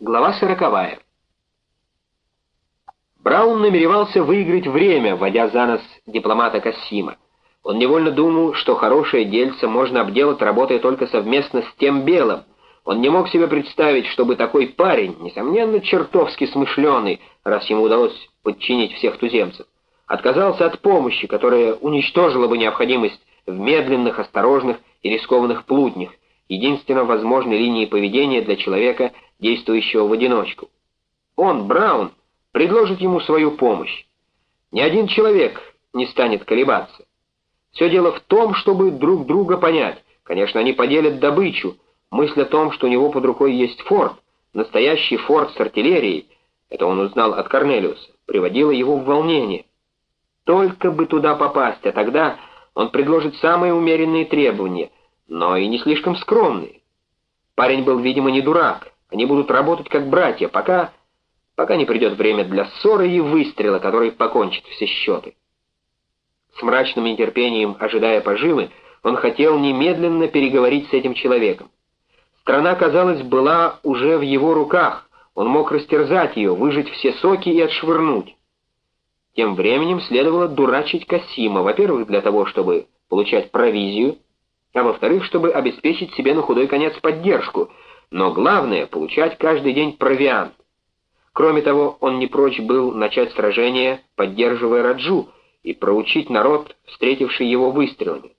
Глава сороковая. Браун намеревался выиграть время, вводя за нос дипломата Кассима. Он невольно думал, что хорошее дельце можно обделать, работая только совместно с тем белым. Он не мог себе представить, чтобы такой парень, несомненно, чертовски смышленый, раз ему удалось подчинить всех туземцев, отказался от помощи, которая уничтожила бы необходимость в медленных, осторожных и рискованных плутнях, единственно возможной линии поведения для человека, действующего в одиночку. Он, Браун, предложит ему свою помощь. Ни один человек не станет колебаться. Все дело в том, чтобы друг друга понять. Конечно, они поделят добычу. Мысль о том, что у него под рукой есть форт, настоящий форт с артиллерией, это он узнал от Корнелиуса, приводила его в волнение. Только бы туда попасть, а тогда он предложит самые умеренные требования, но и не слишком скромные. Парень был, видимо, не дурак. Они будут работать как братья, пока... пока не придет время для ссоры и выстрела, который покончит все счеты. С мрачным нетерпением, ожидая поживы, он хотел немедленно переговорить с этим человеком. Страна, казалось, была уже в его руках, он мог растерзать ее, выжать все соки и отшвырнуть. Тем временем следовало дурачить Касима, во-первых, для того, чтобы получать провизию, а во-вторых, чтобы обеспечить себе на худой конец поддержку, но главное — получать каждый день провиант. Кроме того, он не прочь был начать сражение, поддерживая Раджу, и проучить народ, встретивший его выстрелами.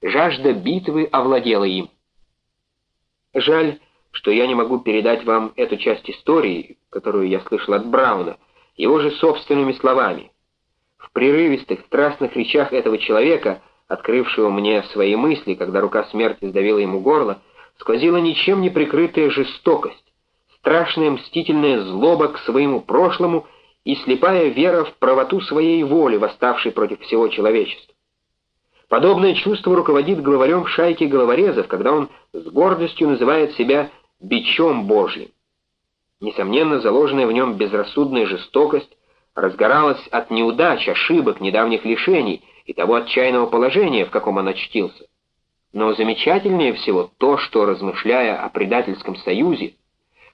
Жажда битвы овладела им. Жаль, что я не могу передать вам эту часть истории, которую я слышал от Брауна, его же собственными словами. В прерывистых, страстных речах этого человека — открывшего мне свои мысли, когда рука смерти сдавила ему горло, сквозила ничем не прикрытая жестокость, страшная мстительная злоба к своему прошлому и слепая вера в правоту своей воли, восставшей против всего человечества. Подобное чувство руководит главарем шайки головорезов, когда он с гордостью называет себя «бичом Божьим». Несомненно, заложенная в нем безрассудная жестокость разгоралась от неудач, ошибок, недавних лишений — и того отчаянного положения, в каком он очтился. Но замечательнее всего то, что, размышляя о предательском союзе,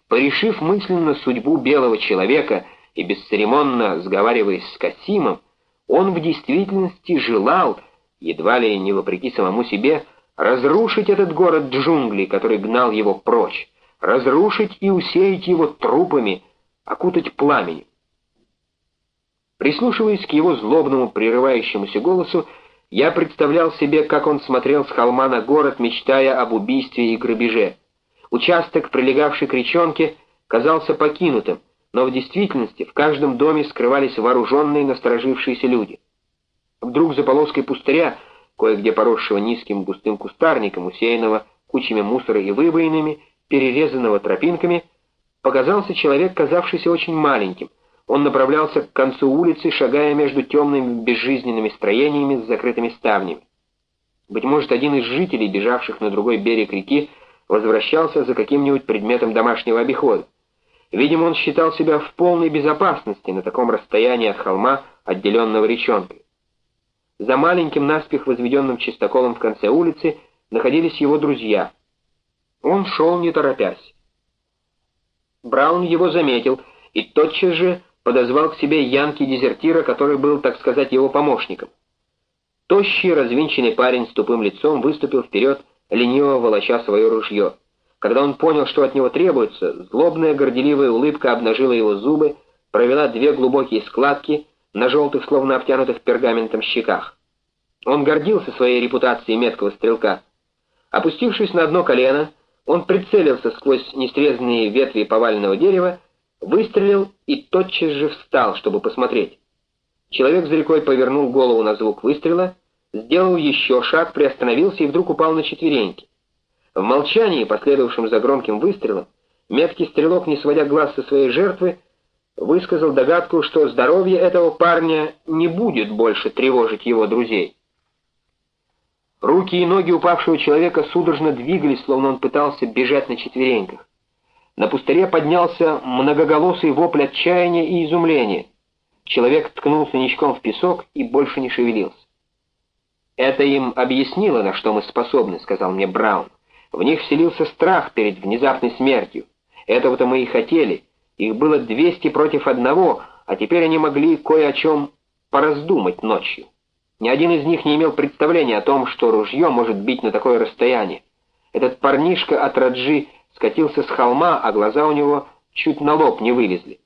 порешив мысленно судьбу белого человека и бесцеремонно сговариваясь с Касимом, он в действительности желал, едва ли не вопреки самому себе, разрушить этот город джунглей, который гнал его прочь, разрушить и усеять его трупами, окутать пламенем. Прислушиваясь к его злобному, прерывающемуся голосу, я представлял себе, как он смотрел с холма на город, мечтая об убийстве и грабеже. Участок, прилегавший к речонке, казался покинутым, но в действительности в каждом доме скрывались вооруженные насторожившиеся люди. Вдруг за полоской пустыря, кое-где поросшего низким густым кустарником, усеянного кучами мусора и выбоинами, перерезанного тропинками, показался человек, казавшийся очень маленьким, он направлялся к концу улицы, шагая между темными безжизненными строениями с закрытыми ставнями. Быть может, один из жителей, бежавших на другой берег реки, возвращался за каким-нибудь предметом домашнего обихода. Видимо, он считал себя в полной безопасности на таком расстоянии от холма, отделенного речонкой. За маленьким наспех возведенным чистоколом в конце улицы находились его друзья. Он шел не торопясь. Браун его заметил и тотчас же подозвал к себе янки-дезертира, который был, так сказать, его помощником. Тощий, развинченный парень с тупым лицом выступил вперед, лениво волоча свое ружье. Когда он понял, что от него требуется, злобная горделивая улыбка обнажила его зубы, провела две глубокие складки на желтых, словно обтянутых пергаментом щеках. Он гордился своей репутацией меткого стрелка. Опустившись на одно колено, он прицелился сквозь несрезанные ветви поваленного дерева Выстрелил и тотчас же встал, чтобы посмотреть. Человек за рекой повернул голову на звук выстрела, сделал еще шаг, приостановился и вдруг упал на четвереньки. В молчании, последовавшем за громким выстрелом, меткий стрелок, не сводя глаз со своей жертвы, высказал догадку, что здоровье этого парня не будет больше тревожить его друзей. Руки и ноги упавшего человека судорожно двигались, словно он пытался бежать на четвереньках. На пустыре поднялся многоголосый вопль отчаяния и изумления. Человек ткнулся ничком в песок и больше не шевелился. «Это им объяснило, на что мы способны», — сказал мне Браун. «В них вселился страх перед внезапной смертью. Этого-то мы и хотели. Их было 200 против одного, а теперь они могли кое о чем пораздумать ночью. Ни один из них не имел представления о том, что ружье может бить на такое расстояние. Этот парнишка от Раджи скатился с холма, а глаза у него чуть на лоб не вылезли.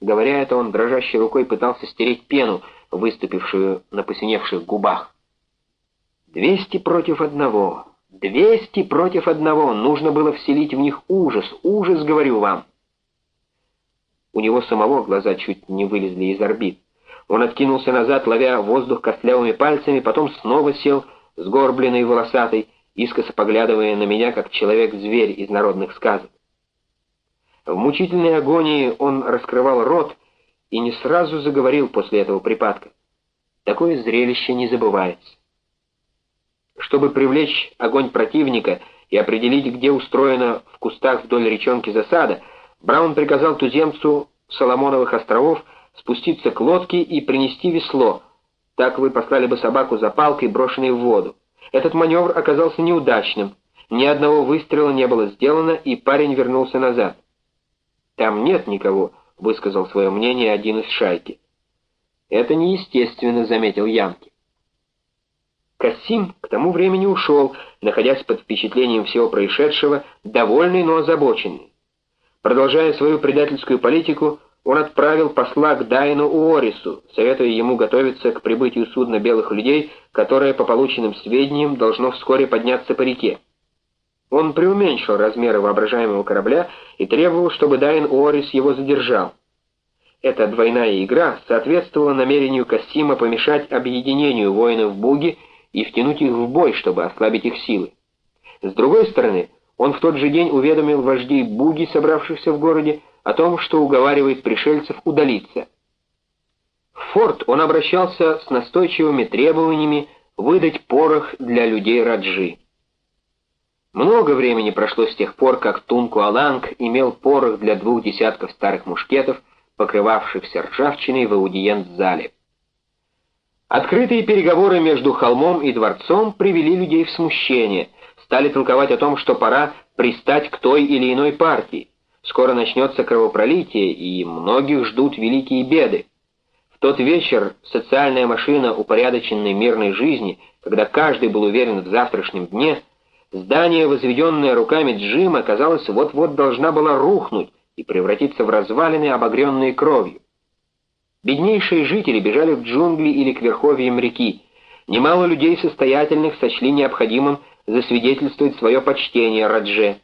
Говоря это, он дрожащей рукой пытался стереть пену, выступившую на посиневших губах. «Двести против одного! Двести против одного! Нужно было вселить в них ужас! Ужас, говорю вам!» У него самого глаза чуть не вылезли из орбит. Он откинулся назад, ловя воздух костлявыми пальцами, потом снова сел, сгорбленный и волосатый, искоса поглядывая на меня, как человек-зверь из народных сказок. В мучительной агонии он раскрывал рот и не сразу заговорил после этого припадка. Такое зрелище не забывается. Чтобы привлечь огонь противника и определить, где устроена в кустах вдоль речонки засада, Браун приказал туземцу Соломоновых островов спуститься к лодке и принести весло. Так вы послали бы собаку за палкой, брошенной в воду. Этот маневр оказался неудачным. Ни одного выстрела не было сделано, и парень вернулся назад. «Там нет никого», — высказал свое мнение один из шайки. «Это неестественно», — заметил Янки. Кассим к тому времени ушел, находясь под впечатлением всего происшедшего, довольный, но озабоченный. Продолжая свою предательскую политику, он отправил посла к Дайну Уорису, советуя ему готовиться к прибытию судна белых людей, которое, по полученным сведениям, должно вскоре подняться по реке. Он преуменьшил размеры воображаемого корабля и требовал, чтобы Дайн Уорис его задержал. Эта двойная игра соответствовала намерению Кассима помешать объединению воинов Буги и втянуть их в бой, чтобы ослабить их силы. С другой стороны, он в тот же день уведомил вождей Буги, собравшихся в городе, о том, что уговаривает пришельцев удалиться. В форт он обращался с настойчивыми требованиями выдать порох для людей Раджи. Много времени прошло с тех пор, как Тунку-Аланг имел порох для двух десятков старых мушкетов, покрывавшихся ржавчиной в аудиент-зале. Открытые переговоры между холмом и дворцом привели людей в смущение, стали толковать о том, что пора пристать к той или иной партии. Скоро начнется кровопролитие, и многих ждут великие беды. В тот вечер социальная машина упорядоченной мирной жизни, когда каждый был уверен в завтрашнем дне, здание, возведенное руками Джима, казалось, вот-вот должна была рухнуть и превратиться в развалины, обогренные кровью. Беднейшие жители бежали в джунгли или к верховьям реки. Немало людей состоятельных сочли необходимым засвидетельствовать свое почтение Радже.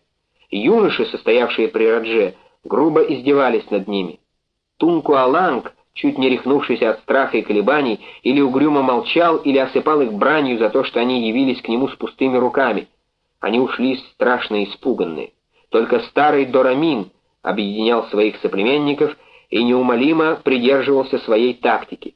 Юноши, состоявшие при Радже, грубо издевались над ними. Тунку-Аланг, чуть не рехнувшийся от страха и колебаний, или угрюмо молчал, или осыпал их бранью за то, что они явились к нему с пустыми руками. Они ушли страшно испуганные. Только старый Дорамин объединял своих соплеменников и неумолимо придерживался своей тактики.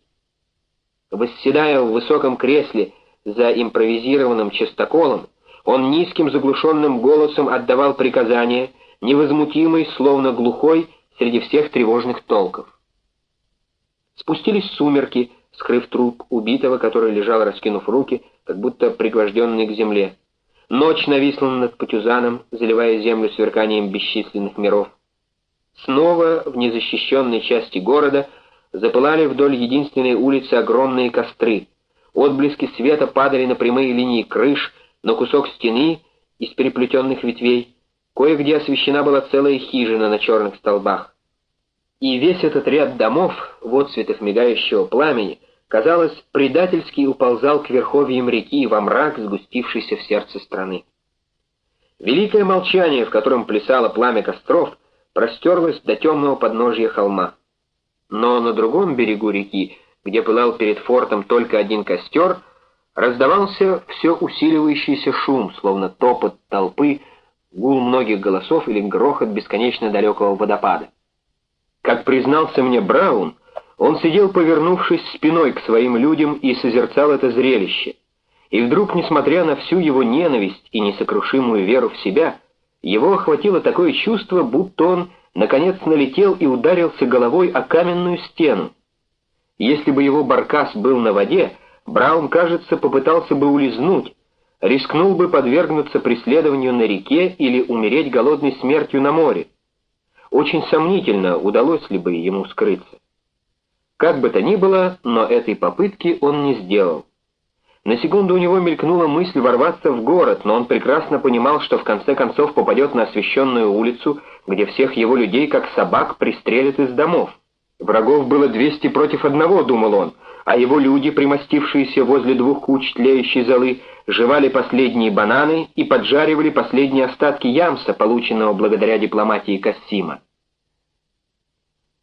Восседая в высоком кресле за импровизированным частоколом, он низким заглушенным голосом отдавал приказания, невозмутимый, словно глухой, среди всех тревожных толков. Спустились сумерки, скрыв труп убитого, который лежал, раскинув руки, как будто пригвожденный к земле. Ночь нависла над Патюзаном, заливая землю сверканием бесчисленных миров. Снова в незащищенной части города запылали вдоль единственной улицы огромные костры. Отблески света падали на прямые линии крыш, но кусок стены из переплетенных ветвей, кое-где освещена была целая хижина на черных столбах. И весь этот ряд домов в отцветах мигающего пламени, казалось, предательски уползал к верховьям реки во мрак, сгустившийся в сердце страны. Великое молчание, в котором плясало пламя костров, простерлось до темного подножья холма. Но на другом берегу реки, где пылал перед фортом только один костер, Раздавался все усиливающийся шум, словно топот толпы, гул многих голосов или грохот бесконечно далекого водопада. Как признался мне Браун, он сидел, повернувшись спиной к своим людям, и созерцал это зрелище. И вдруг, несмотря на всю его ненависть и несокрушимую веру в себя, его охватило такое чувство, будто он, наконец, налетел и ударился головой о каменную стену. Если бы его баркас был на воде, Браун, кажется, попытался бы улизнуть, рискнул бы подвергнуться преследованию на реке или умереть голодной смертью на море. Очень сомнительно, удалось ли бы ему скрыться. Как бы то ни было, но этой попытки он не сделал. На секунду у него мелькнула мысль ворваться в город, но он прекрасно понимал, что в конце концов попадет на освещенную улицу, где всех его людей, как собак, пристрелят из домов. Врагов было 200 против одного, думал он, а его люди, примостившиеся возле двух куч тлеющей золы, жевали последние бананы и поджаривали последние остатки ямса, полученного благодаря дипломатии Кассима.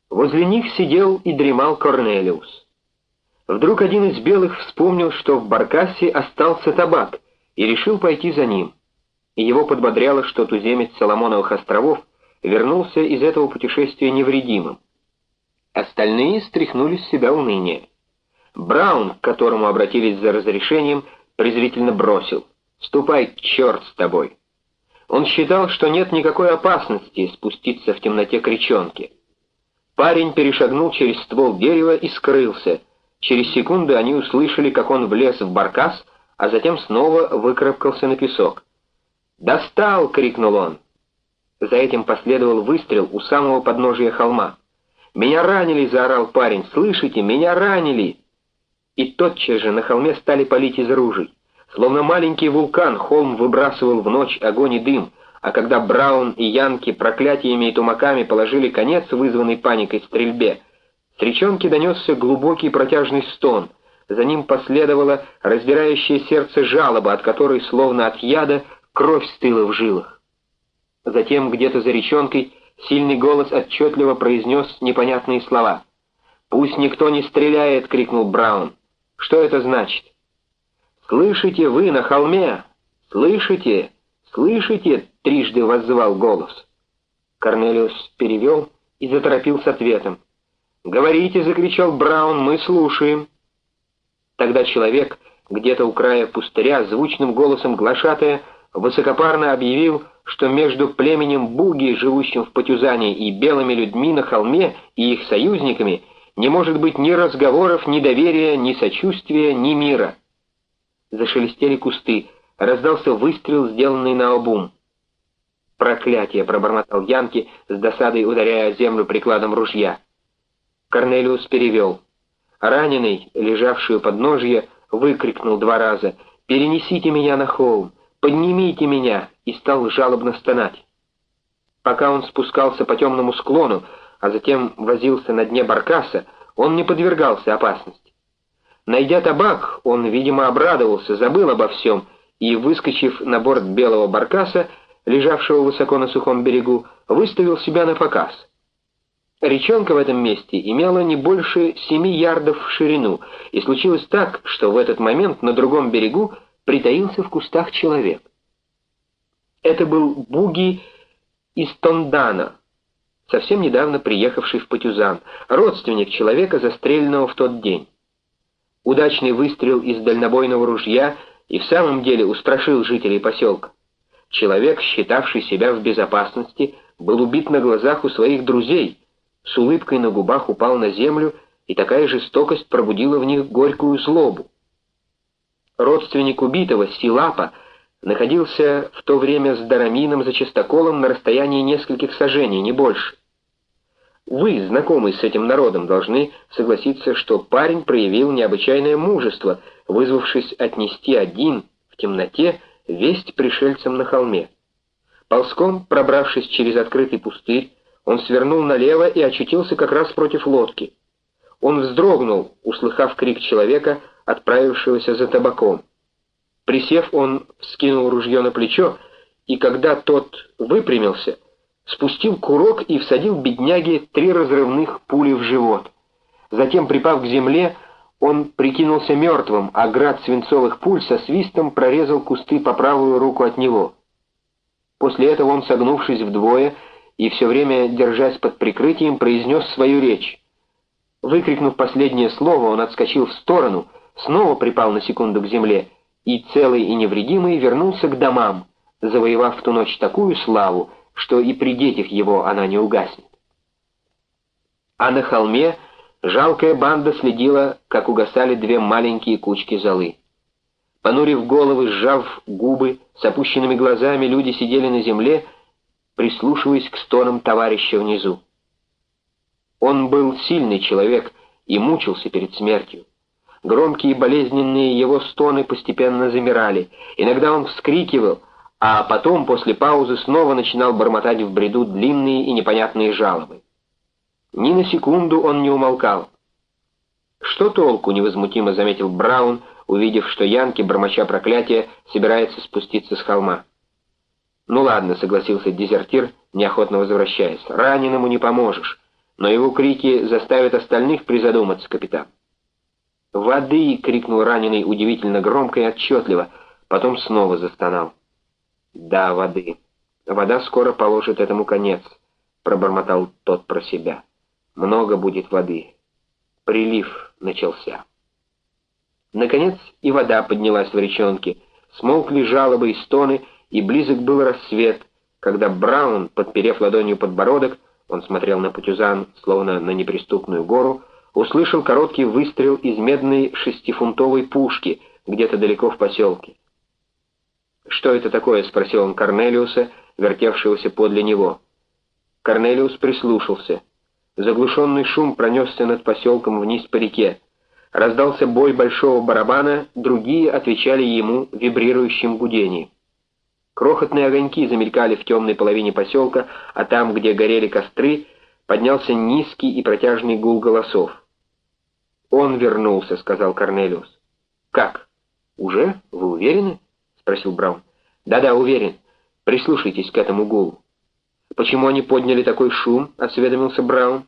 Возле них сидел и дремал Корнелиус. Вдруг один из белых вспомнил, что в Баркассе остался табак, и решил пойти за ним. И его подбодряло, что туземец Соломоновых островов вернулся из этого путешествия невредимым. Остальные стряхнули с себя уныние. Браун, к которому обратились за разрешением, презрительно бросил. «Ступай, черт с тобой!» Он считал, что нет никакой опасности спуститься в темноте к речонке. Парень перешагнул через ствол дерева и скрылся, Через секунду они услышали, как он влез в баркас, а затем снова выкарабкался на песок. «Достал!» — крикнул он. За этим последовал выстрел у самого подножия холма. «Меня ранили!» — заорал парень. «Слышите? Меня ранили!» И тотчас же на холме стали палить из ружей. Словно маленький вулкан, холм выбрасывал в ночь огонь и дым, а когда Браун и Янки проклятиями и тумаками положили конец вызванной паникой стрельбе, с речонки донесся глубокий протяжный стон. За ним последовала раздирающее сердце жалоба, от которой, словно от яда, кровь стыла в жилах. Затем где-то за речонкой сильный голос отчетливо произнес непонятные слова. «Пусть никто не стреляет!» — крикнул Браун. «Что это значит?» «Слышите вы на холме? Слышите? Слышите?» — трижды воззвал голос. Корнелиус перевел и заторопил с ответом. «Говорите!» — закричал Браун, — «мы слушаем». Тогда человек, где-то у края пустыря, звучным голосом глашатая, высокопарно объявил, что между племенем Буги, живущим в Патюзане, и белыми людьми на холме и их союзниками не может быть ни разговоров, ни доверия, ни сочувствия, ни мира. Зашелестели кусты, раздался выстрел, сделанный на обум. «Проклятие!» — пробормотал Янки, с досадой ударяя землю прикладом ружья. Корнелиус перевел. Раненый, лежавший у подножья, выкрикнул два раза «Перенесите меня на холм! Поднимите меня!» и стал жалобно стонать. Пока он спускался по темному склону, а затем возился на дне баркаса, он не подвергался опасности. Найдя табак, он, видимо, обрадовался, забыл обо всем, и, выскочив на борт белого баркаса, лежавшего высоко на сухом берегу, выставил себя на показ — Речонка в этом месте имела не больше семи ярдов в ширину, и случилось так, что в этот момент на другом берегу притаился в кустах человек. Это был Буги из Тондана, совсем недавно приехавший в Патюзан, родственник человека, застреленного в тот день. Удачный выстрел из дальнобойного ружья и в самом деле устрашил жителей поселка. Человек, считавший себя в безопасности, был убит на глазах у своих друзей — с улыбкой на губах упал на землю, и такая жестокость пробудила в них горькую злобу. Родственник убитого, Силапа, находился в то время с Дарамином за чистоколом на расстоянии нескольких сажений, не больше. Вы, знакомые с этим народом, должны согласиться, что парень проявил необычайное мужество, вызвавшись отнести один в темноте весть пришельцам на холме. Ползком, пробравшись через открытый пустырь, он свернул налево и очутился как раз против лодки. Он вздрогнул, услыхав крик человека, отправившегося за табаком. Присев, он вскинул ружье на плечо, и когда тот выпрямился, спустил курок и всадил бедняге три разрывных пули в живот. Затем, припав к земле, он прикинулся мертвым, а град свинцовых пуль со свистом прорезал кусты по правую руку от него. После этого он, согнувшись вдвое, и все время, держась под прикрытием, произнес свою речь. Выкрикнув последнее слово, он отскочил в сторону, снова припал на секунду к земле и, целый и невредимый, вернулся к домам, завоевав в ту ночь такую славу, что и при детях его она не угаснет. А на холме жалкая банда следила, как угасали две маленькие кучки золы. Понурив головы, сжав губы, с опущенными глазами люди сидели на земле, прислушиваясь к стонам товарища внизу. Он был сильный человек и мучился перед смертью. Громкие болезненные его стоны постепенно замирали. Иногда он вскрикивал, а потом, после паузы, снова начинал бормотать в бреду длинные и непонятные жалобы. Ни на секунду он не умолкал. «Что толку?» — невозмутимо заметил Браун, увидев, что Янки, бормоча проклятия, собирается спуститься с холма. «Ну ладно», — согласился дезертир, неохотно возвращаясь. «Раненому не поможешь, но его крики заставят остальных призадуматься, капитан». «Воды!» — крикнул раненый удивительно громко и отчетливо, потом снова застонал. «Да, воды. Вода скоро положит этому конец», — пробормотал тот про себя. «Много будет воды. Прилив начался». Наконец и вода поднялась в речонке, смолкли жалобы и стоны, и близок был рассвет, когда Браун, подперев ладонью подбородок, он смотрел на Путюзан, словно на неприступную гору, услышал короткий выстрел из медной шестифунтовой пушки где-то далеко в поселке. «Что это такое?» — спросил он Корнелиуса, вертевшегося подле него. Корнелиус прислушался. Заглушенный шум пронесся над поселком вниз по реке. Раздался бой большого барабана, другие отвечали ему вибрирующим гудением. Крохотные огоньки замелькали в темной половине поселка, а там, где горели костры, поднялся низкий и протяжный гул голосов. «Он вернулся», — сказал Корнелиус. «Как? Уже? Вы уверены?» — спросил Браун. «Да-да, уверен. Прислушайтесь к этому гулу». «Почему они подняли такой шум?» — осведомился Браун.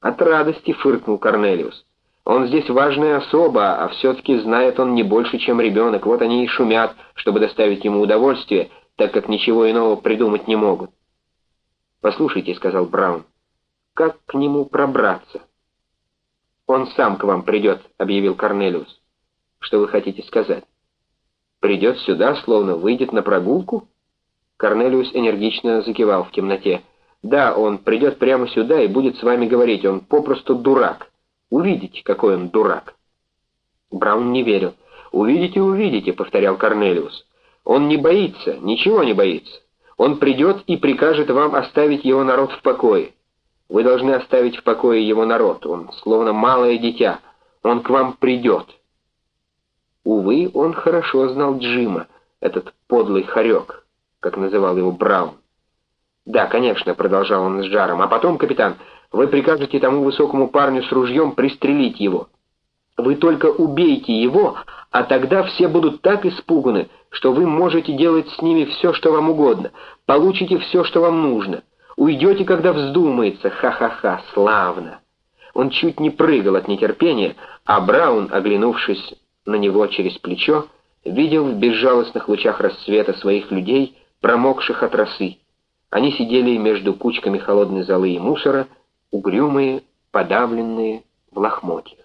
«От радости», — фыркнул Корнелиус. «Он здесь важная особа, а все-таки знает он не больше, чем ребенок. Вот они и шумят, чтобы доставить ему удовольствие, так как ничего иного придумать не могут». «Послушайте», — сказал Браун, — «как к нему пробраться?» «Он сам к вам придет», — объявил Корнелиус. «Что вы хотите сказать?» «Придет сюда, словно выйдет на прогулку?» Корнелиус энергично закивал в темноте. «Да, он придет прямо сюда и будет с вами говорить. Он попросту дурак. Увидите, какой он дурак». Браун не верил. «Увидите, увидите», — повторял Корнелиус. «Он не боится, ничего не боится. Он придет и прикажет вам оставить его народ в покое. Вы должны оставить в покое его народ. Он словно малое дитя. Он к вам придет». Увы, он хорошо знал Джима, этот подлый хорек, как называл его Браун. «Да, конечно», — продолжал он с жаром. «А потом, капитан, вы прикажете тому высокому парню с ружьем пристрелить его. Вы только убейте его, а тогда все будут так испуганы, что вы можете делать с ними все, что вам угодно, получите все, что вам нужно. Уйдете, когда вздумается. Ха-ха-ха, славно!» Он чуть не прыгал от нетерпения, а Браун, оглянувшись на него через плечо, видел в безжалостных лучах рассвета своих людей, промокших от росы. Они сидели между кучками холодной золы и мусора, угрюмые, подавленные в лохмотьях.